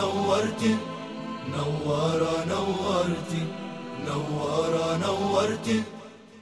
نورتي نورة نورتي نورة نورتي.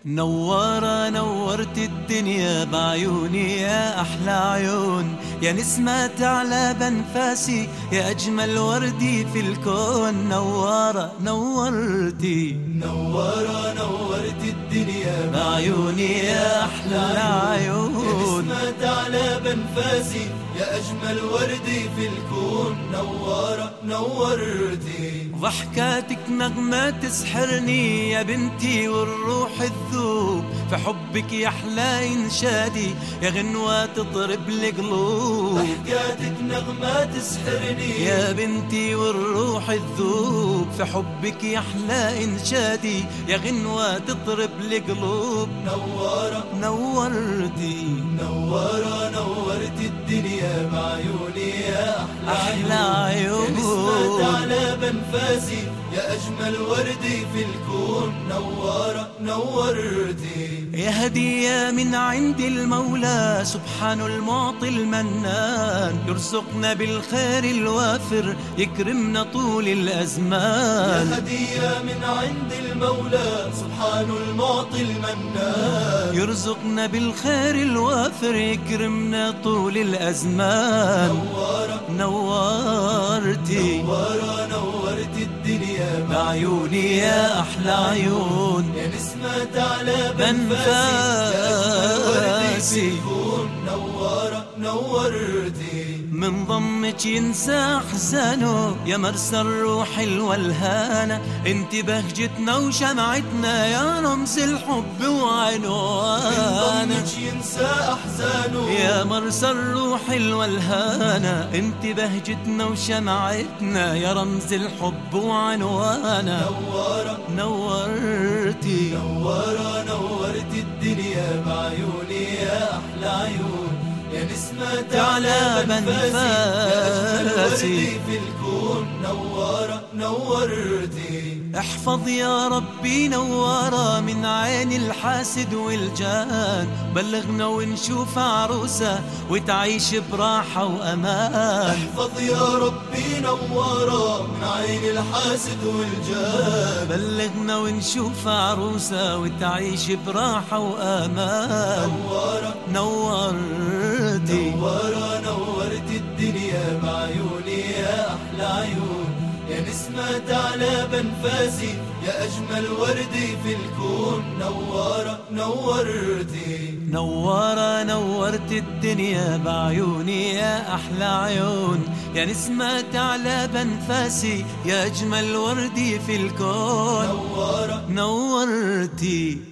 نورة نورت الدنيا بعيوني يا أحلى عيون. يا نسمة على بنفاسي يا أجمل وردي في الكون. نورة نورتي. نورة نورت الدنيا بعيوني يا أحلى عيون. نسمة على بنفاسي يا أجمل وردي في الكون. نورة نورتي. ضحكاتك نغمة تسحرني يا بنتي والروح الذوب. في حبك يا أحلى إنشادي يا غنوة تضرب القلوب ضحكاتك نغمة تسحرني. يا بنتي والروح الذوب. في حبك يا أحلى إنشادي يا غنوة تضرب القلوب نورة نورتي. على بنفاسي يا أجمل وردي في الكون نورة نورتي. يا هدية من عند المولى سبحان المعطي المنان. يرزقنا بالخير الوافر يكرمنا طول يا الأزمان هدية من عند المولى سبحان المعطي المنان. يرزقنا بالخير الوافر يكرمنا طول الأزمان. نورتي نورة نورت بعيوني يا أحلى عيون. يا نسمة على بنفاسي. نورتي. من ضمك ينسى أحزانه يا مرسى الروح الولهانة انت بهجتنا وشمعتنا يا رمز الحب وعنوانه. ضمك ينسى أحزانه. يا مرسى الروح الولهانة انت بهجتنا وشمعتنا يا رمز الحب وعنوانه. نورة نورتي. نورة نورت الدنيا بعيوني يا أحلى عيون. نسمة على. وردي في الكون نورة نورتي. احفظ يا ربي نوارة من عين الحاسد والجان. بلغنا ونشوف عروسة وتعيش براحة وأمان. احفظ يا ربي نورة من عين الحاسد والجاب بلغنا ونشوف عروسة وتعيش براحة وأمان. نورة نورتي يا نسمة على بنفاسي يا أجمل وردي في الكون. نورة نورتي نورة نورت الدنيا بعيوني يا أحلى عيون. يا نسمة على بنفاسي يا أجمل وردي في الكون. نورة نورتي